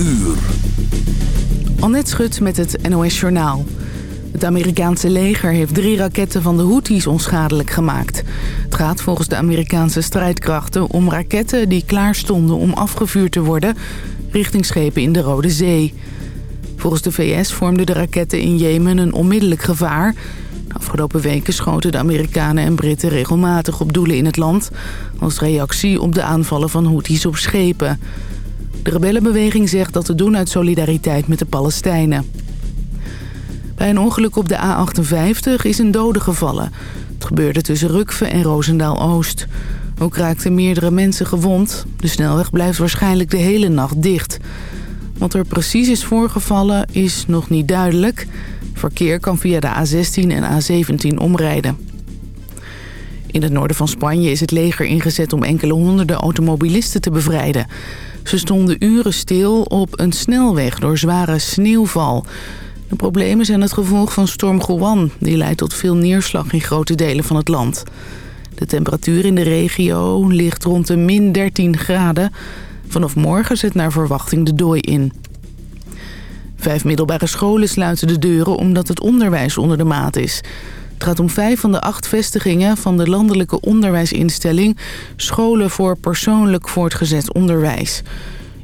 uur. Annette Schut met het NOS Journaal. Het Amerikaanse leger heeft drie raketten van de Houthis onschadelijk gemaakt. Het gaat volgens de Amerikaanse strijdkrachten om raketten die klaar stonden om afgevuurd te worden... richting schepen in de Rode Zee. Volgens de VS vormden de raketten in Jemen een onmiddellijk gevaar... De afgelopen weken schoten de Amerikanen en Britten regelmatig op doelen in het land... als reactie op de aanvallen van Houthis op schepen. De rebellenbeweging zegt dat te doen uit solidariteit met de Palestijnen. Bij een ongeluk op de A58 is een dode gevallen. Het gebeurde tussen Rukve en Roosendaal-Oost. Ook raakten meerdere mensen gewond. De snelweg blijft waarschijnlijk de hele nacht dicht. Wat er precies is voorgevallen is nog niet duidelijk... Verkeer kan via de A16 en A17 omrijden. In het noorden van Spanje is het leger ingezet om enkele honderden automobilisten te bevrijden. Ze stonden uren stil op een snelweg door zware sneeuwval. De problemen zijn het gevolg van storm Juan. Die leidt tot veel neerslag in grote delen van het land. De temperatuur in de regio ligt rond de min 13 graden. Vanaf morgen zit naar verwachting de dooi in. Vijf middelbare scholen sluiten de deuren omdat het onderwijs onder de maat is. Het gaat om vijf van de acht vestigingen van de landelijke onderwijsinstelling... Scholen voor persoonlijk voortgezet onderwijs.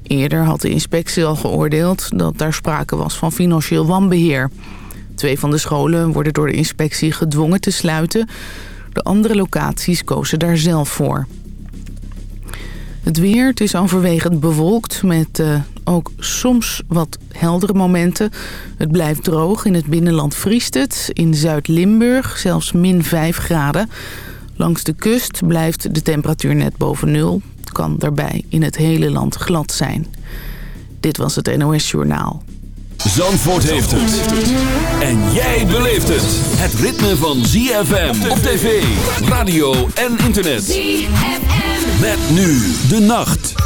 Eerder had de inspectie al geoordeeld dat daar sprake was van financieel wanbeheer. Twee van de scholen worden door de inspectie gedwongen te sluiten. De andere locaties kozen daar zelf voor. Het weer, het is overwegend bewolkt met uh, ook soms wat heldere momenten. Het blijft droog, in het binnenland vriest het. In Zuid-Limburg zelfs min 5 graden. Langs de kust blijft de temperatuur net boven nul. Het kan daarbij in het hele land glad zijn. Dit was het NOS Journaal. Zandvoort heeft het. En jij beleeft het. Het ritme van ZFM op tv, radio en internet. ZFM. Met nu de nacht.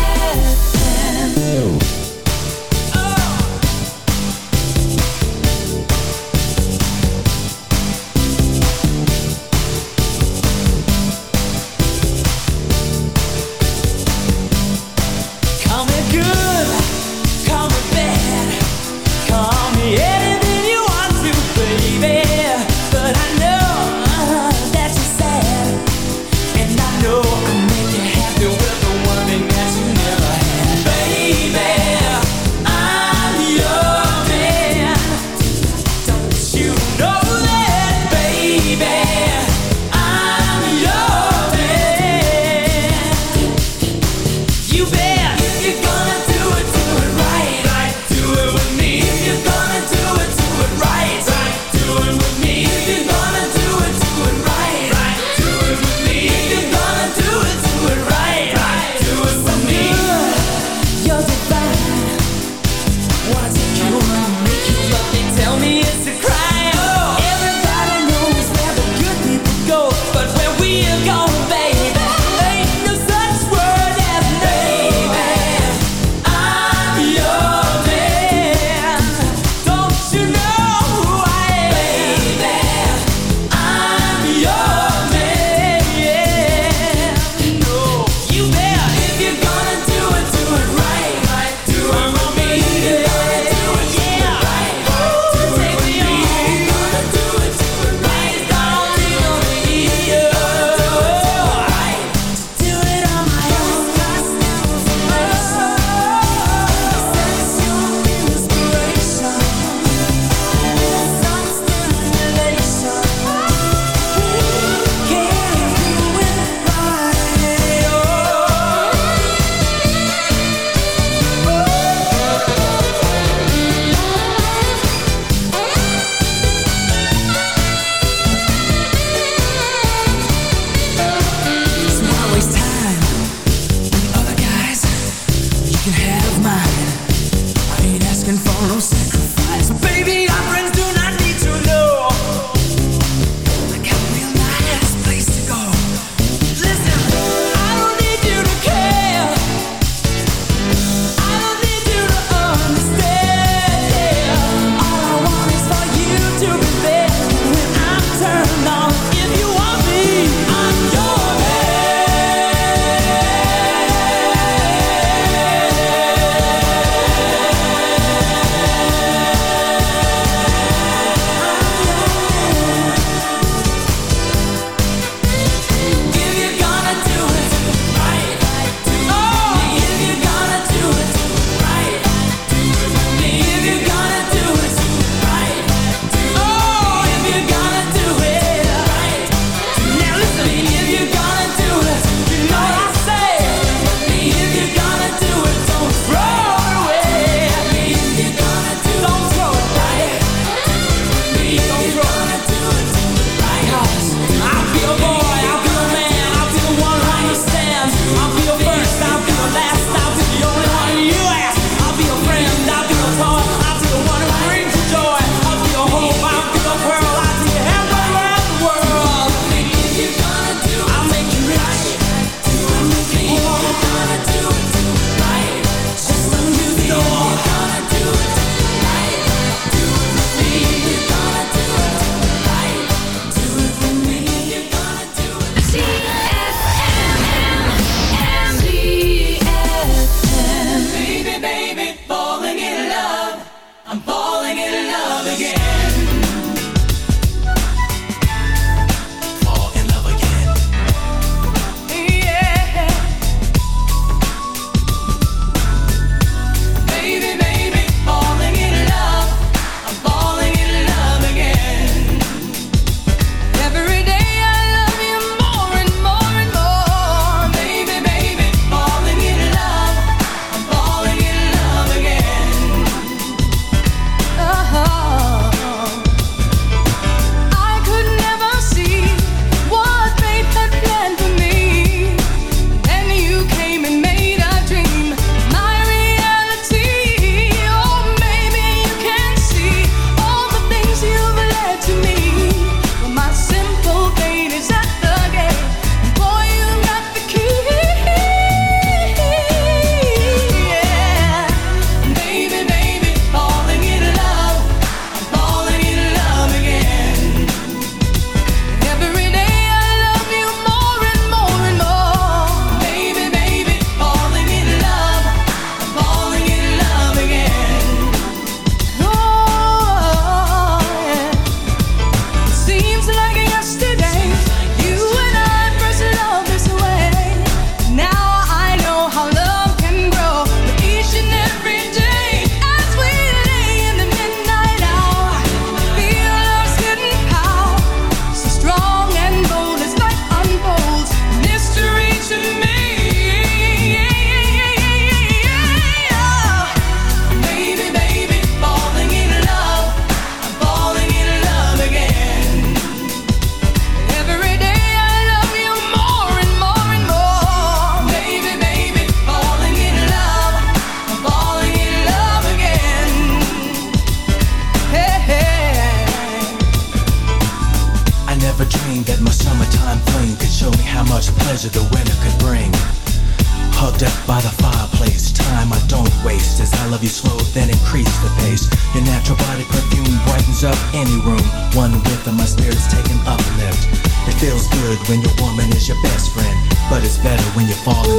you fall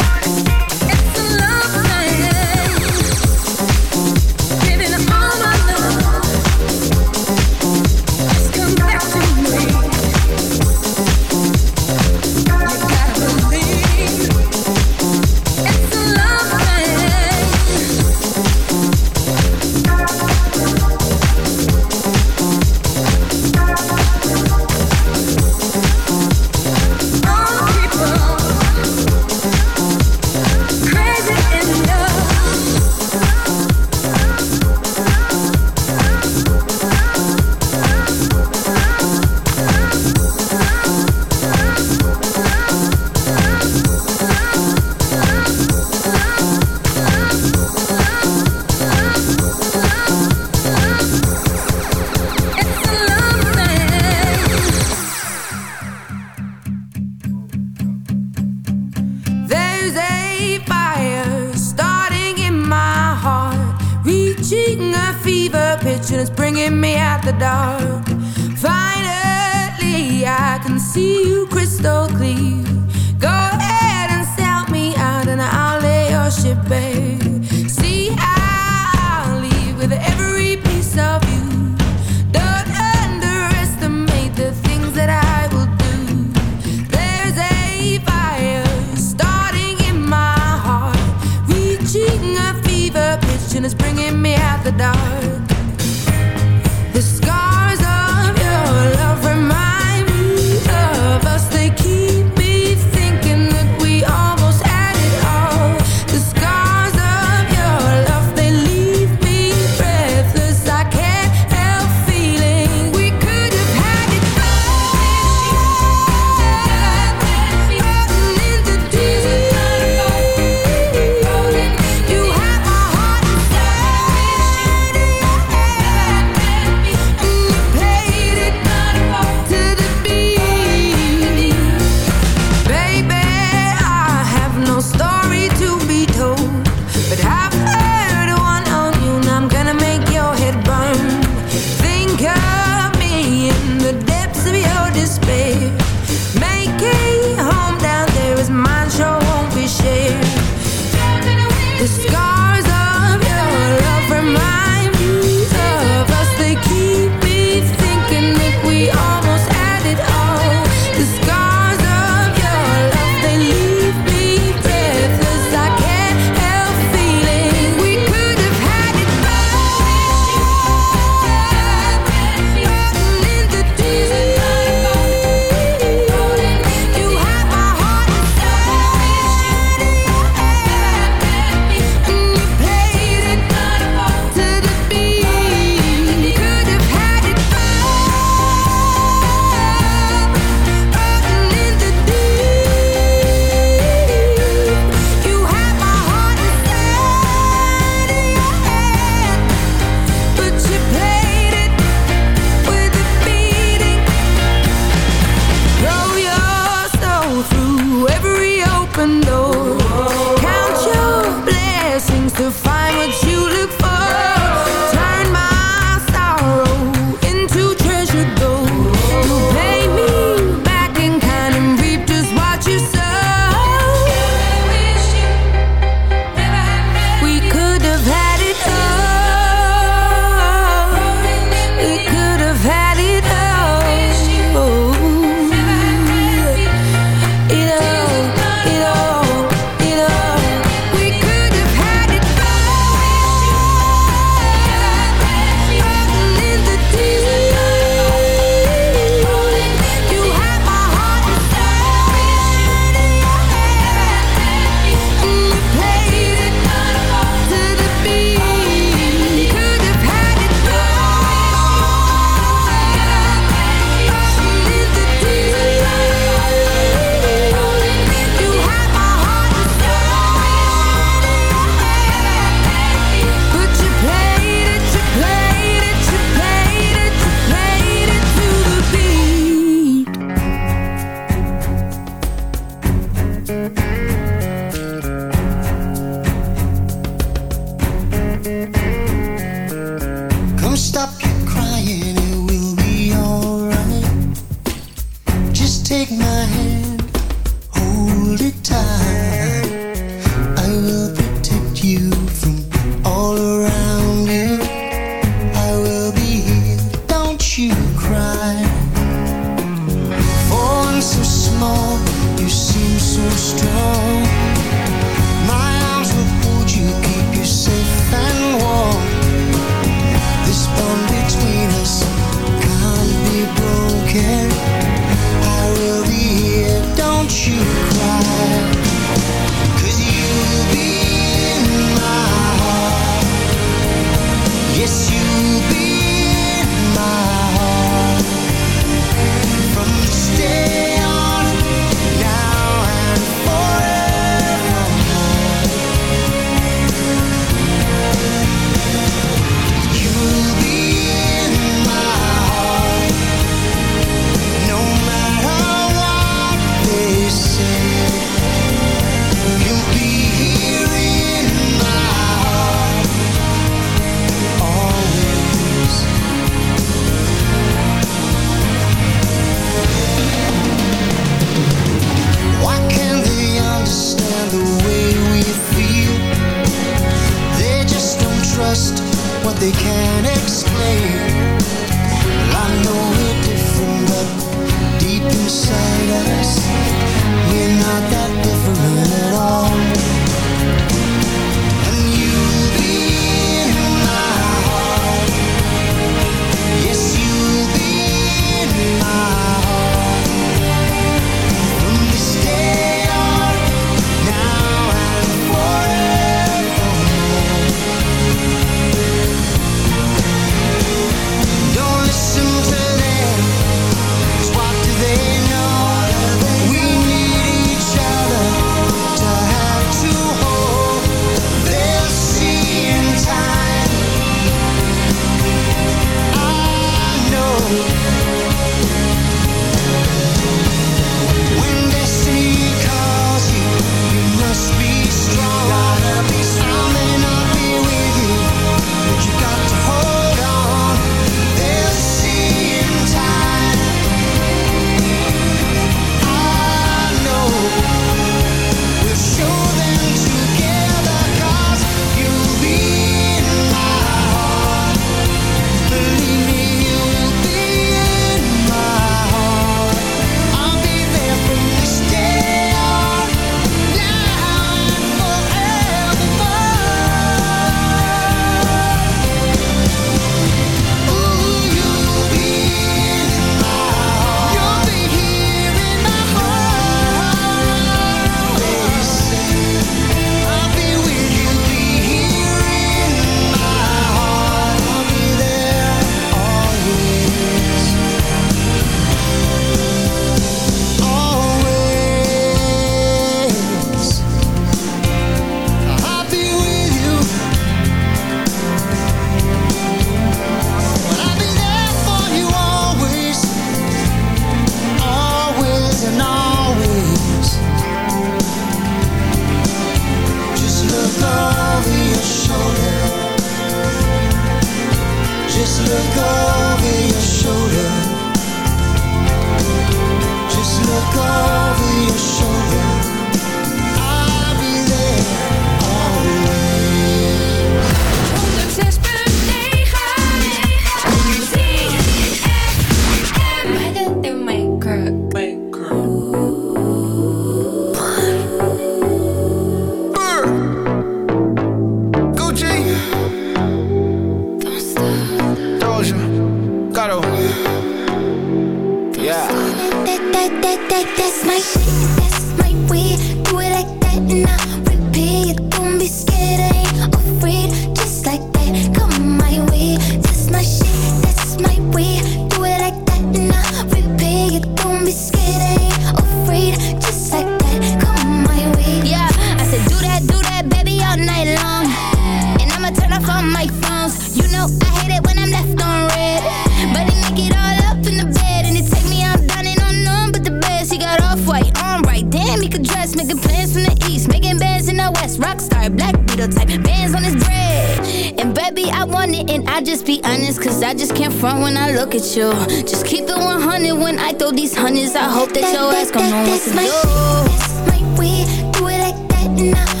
middle type. Bands on his bread. And baby, I want it, and I just be honest, cause I just can't front when I look at you. Just keep it 100 when I throw these hundreds. I hope that, that your ass gon' know what to do. That's my way, do it like that, and I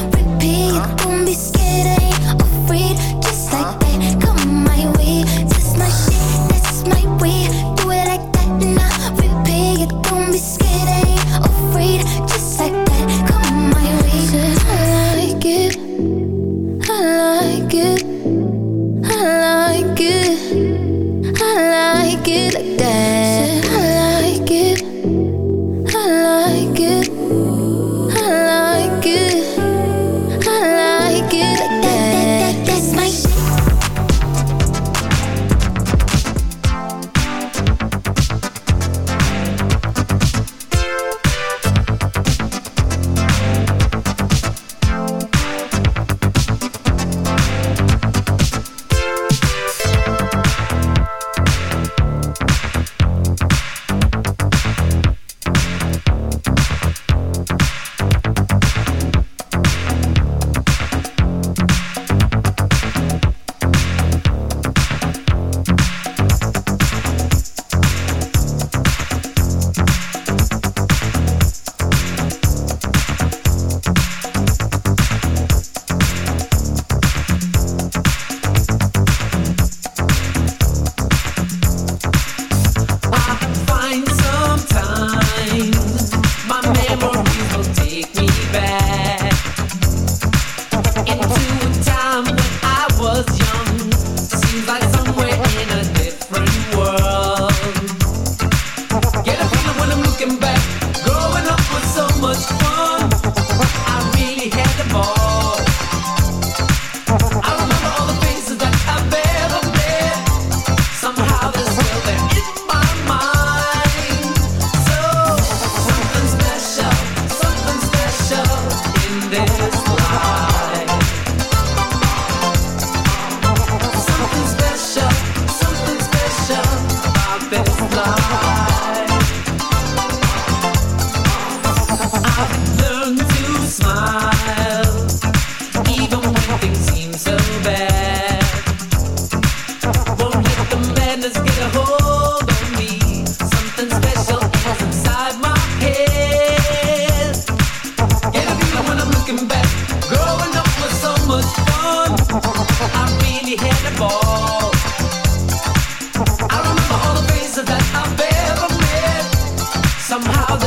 Somehow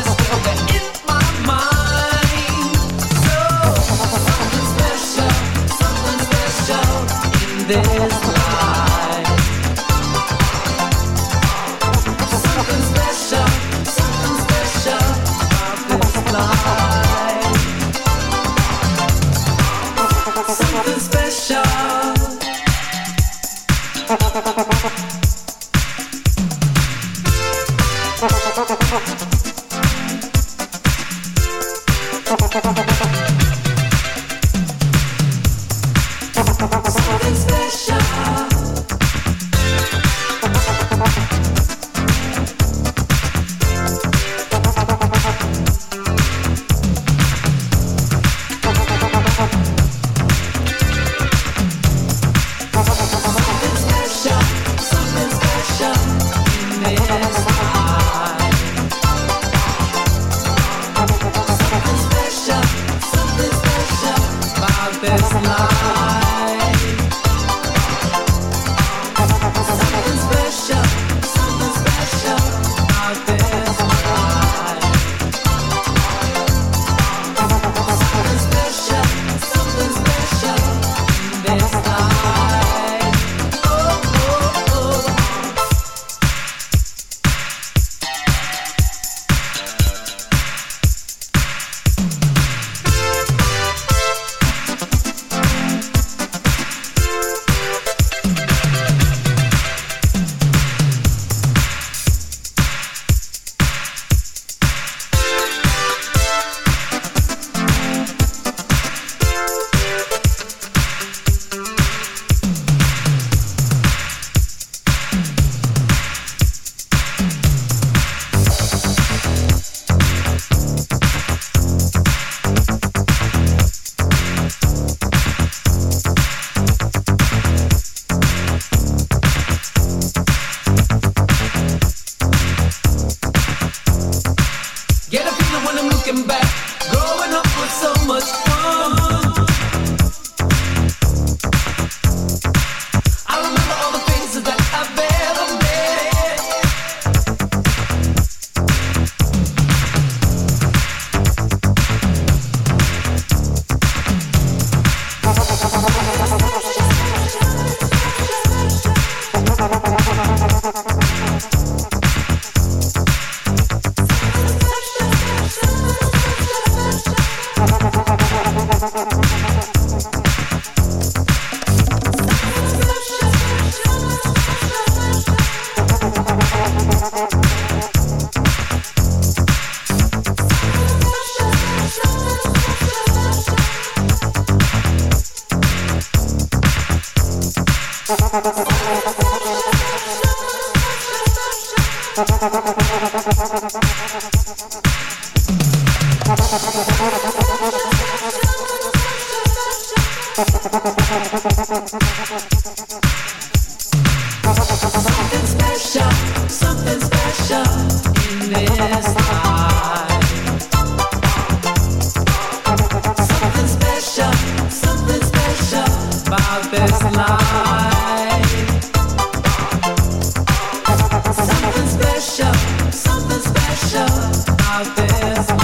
show out this